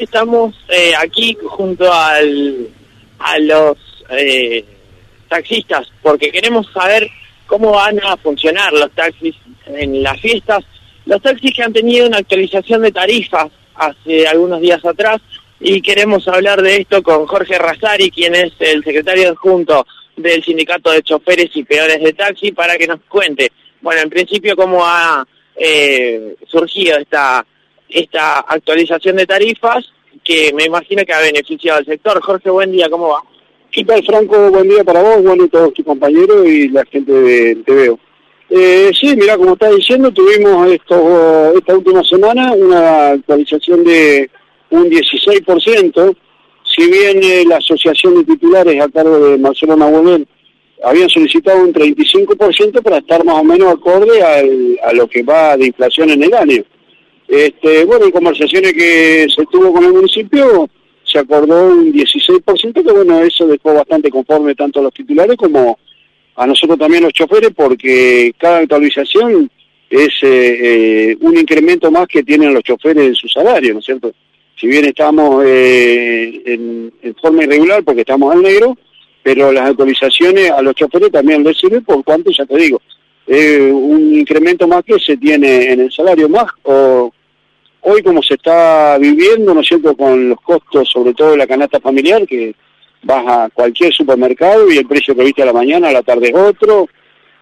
Estamos eh, aquí junto al, a los eh, taxistas porque queremos saber cómo van a funcionar los taxis en las fiestas. Los taxis que han tenido una actualización de tarifas hace algunos días atrás y queremos hablar de esto con Jorge Razari, quien es el secretario adjunto del Sindicato de Choferes y Peores de Taxi, para que nos cuente, bueno, en principio cómo ha eh, surgido esta esta actualización de tarifas que me imagino que ha beneficiado al sector. Jorge, buen día, ¿cómo va? ¿Qué tal, Franco? Buen día para vos, bueno, y todos tus compañeros y la gente de TVO. Eh, sí, mira, como estás diciendo, tuvimos esto, esta última semana una actualización de un 16%, si bien eh, la asociación de titulares a cargo de Marcelo Nahuel habían solicitado un 35% para estar más o menos acorde a lo que va de inflación en el año. Este, bueno, en conversaciones que se tuvo con el municipio, se acordó un 16%, que bueno, eso dejó bastante conforme tanto a los titulares como a nosotros también los choferes, porque cada actualización es eh, eh, un incremento más que tienen los choferes en su salario, ¿no es cierto? Si bien estamos eh, en, forma irregular porque estamos al negro, pero las actualizaciones a los choferes también les por cuanto, ya te digo, un incremento más que se tiene en el salario más o hoy como se está viviendo, ¿no es cierto?, con los costos, sobre todo de la canasta familiar, que vas a cualquier supermercado y el precio que viste a la mañana, a la tarde es otro,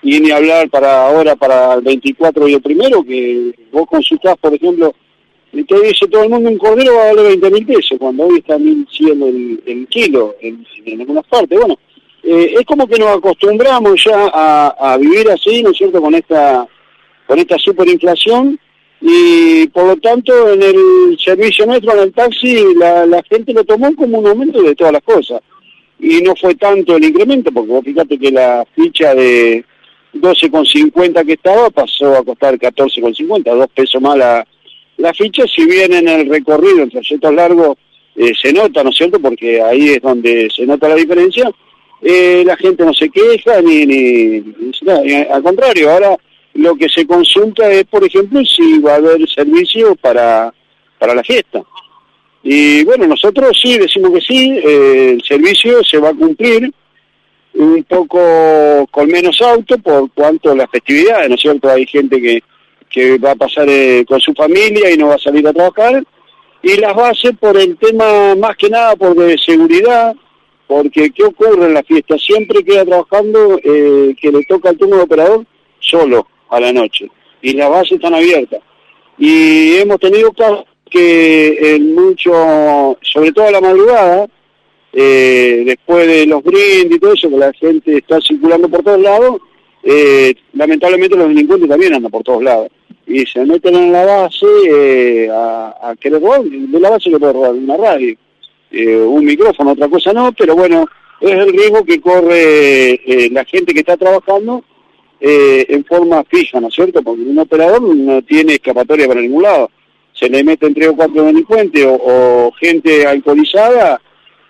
y ni hablar para ahora, para el 24 y el primero, que vos consultás, por ejemplo, y te dice todo el mundo un cordero va a valer 20 mil pesos, cuando hoy está 1100 el, el kilo en, en algunas partes. Bueno, eh, es como que nos acostumbramos ya a, a vivir así, ¿no es cierto?, con esta, con esta superinflación, y por lo tanto en el servicio nuestro, en el taxi, la, gente lo tomó como un aumento de todas las cosas. Y no fue tanto el incremento, porque vos fíjate que la ficha de 12,50 que estaba pasó a costar 14,50, dos pesos más la, la ficha, si bien en el recorrido, en trayectos largos, eh, se nota, ¿no es cierto? Porque ahí es donde se nota la diferencia, eh, la gente no se queja, ni, ni, al contrario, ahora lo que se consulta es, por ejemplo, si va a haber servicio para, para la fiesta. Y bueno, nosotros sí decimos que sí, eh, el servicio se va a cumplir un poco con menos auto por cuanto las festividades, ¿no es cierto? Hay gente que, que va a pasar eh, con su familia y no va a salir a trabajar. Y las bases por el tema, más que nada por de seguridad, porque ¿qué ocurre en la fiesta? Siempre queda trabajando eh, que le toca al turno de operador solo a la noche y las bases están abiertas. Y hemos tenido casos que en mucho, sobre todo a la madrugada, eh, después de los brindis y todo eso, que la gente está circulando por todos lados, eh, lamentablemente los delincuentes también andan por todos lados. Y se meten en la base eh, a, a, querer robar, de la base que puede robar una radio, un micrófono, otra cosa no, pero bueno, es el riesgo que corre la gente que está trabajando eh, en forma fija, ¿no es cierto? Porque un operador no tiene escapatoria para ningún lado. Se le meten tres o cuatro delincuentes o, gente alcoholizada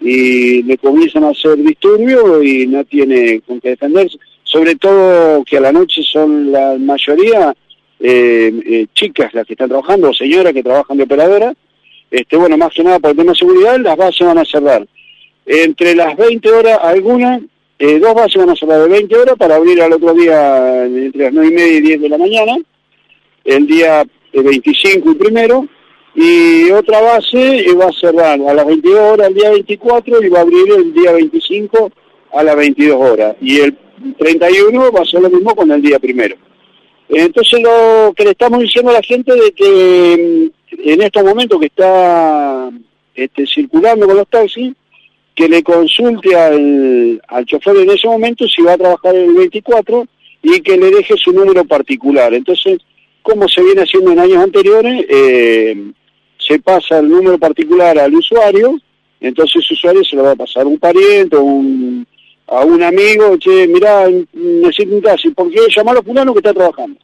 y le comienzan a hacer disturbios y no tiene con qué defenderse. Sobre todo que a la noche son la mayoría eh, eh, chicas las que están trabajando o señoras que trabajan de operadora. Este, bueno, más que nada por el tema de seguridad, las bases van a cerrar. Entre las 20 horas, algunas eh, dos bases van a cerrar de 20 horas para abrir al otro día entre las 9 y media y 10 de la mañana, el día 25 y primero, y otra base va a cerrar a las 22 horas el día 24 y va a abrir el día 25 a las 22 horas. Y el 31 va a ser lo mismo con el día primero. Entonces lo que le estamos diciendo a la gente de que mm, en estos momentos que está este, circulando con los taxis, que le consulte al, al chofer en ese momento si va a trabajar el 24 y que le deje su número particular. Entonces, como se viene haciendo en años anteriores, eh, se pasa el número particular al usuario, entonces ese usuario se lo va a pasar a un pariente un, a un amigo, che, mirá, necesito un taxi, ¿por qué llamar a fulano que está trabajando?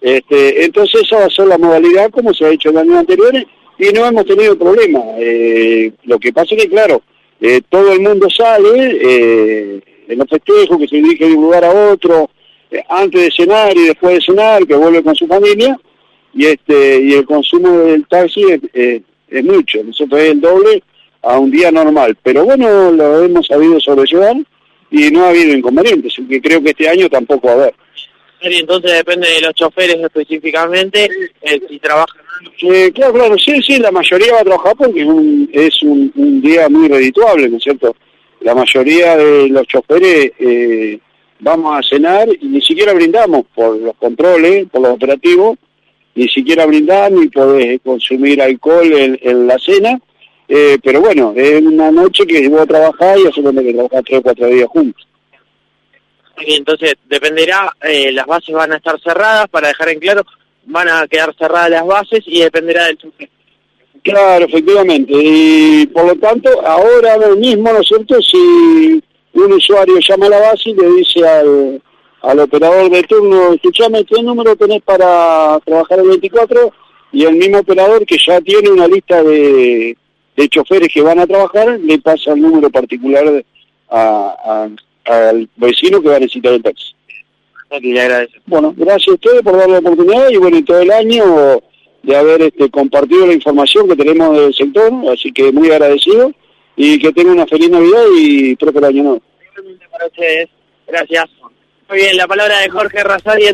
Este, entonces esa va a ser la modalidad como se ha hecho en años anteriores y no hemos tenido problema. Eh, lo que pasa es que, claro, eh, todo el mundo sale eh, en los festejos, que se dirige de un lugar a otro, eh, antes de cenar y después de cenar, que vuelve con su familia, y este y el consumo del taxi es, es mucho, nosotros es el doble a un día normal, pero bueno, lo hemos sabido sobrellevar y no ha habido inconvenientes, que creo que este año tampoco va a haber. Entonces depende de los choferes específicamente, eh, si trabajan. Eh, claro, claro, sí, sí, la mayoría va a trabajar porque es un, es un, día muy redituable, ¿no es cierto? La mayoría de los choferes eh, vamos a cenar y ni siquiera brindamos por los controles, por los operativos, ni siquiera brindar ni podés consumir alcohol en, la cena, eh, pero bueno, es una noche que voy a trabajar y hace que trabajar tres o cuatro días juntos. Entonces dependerá, eh, las bases van a estar cerradas, para dejar en claro, van a quedar cerradas las bases y dependerá del chofer. Claro, efectivamente. Y por lo tanto, ahora mismo, ¿no es cierto? Si un usuario llama a la base y le dice al, al operador de turno, escuchame, ¿qué número tenés para trabajar el 24? Y el mismo operador que ya tiene una lista de, de choferes que van a trabajar, le pasa el número particular a al vecino que va a necesitar el taxi. Bueno, gracias a ustedes por dar la oportunidad y bueno, todo el año de haber este, compartido la información que tenemos del sector, así que muy agradecido y que tengan una feliz Navidad y próspero año nuevo. para ustedes. Gracias. Muy bien, la palabra de Jorge Razadi.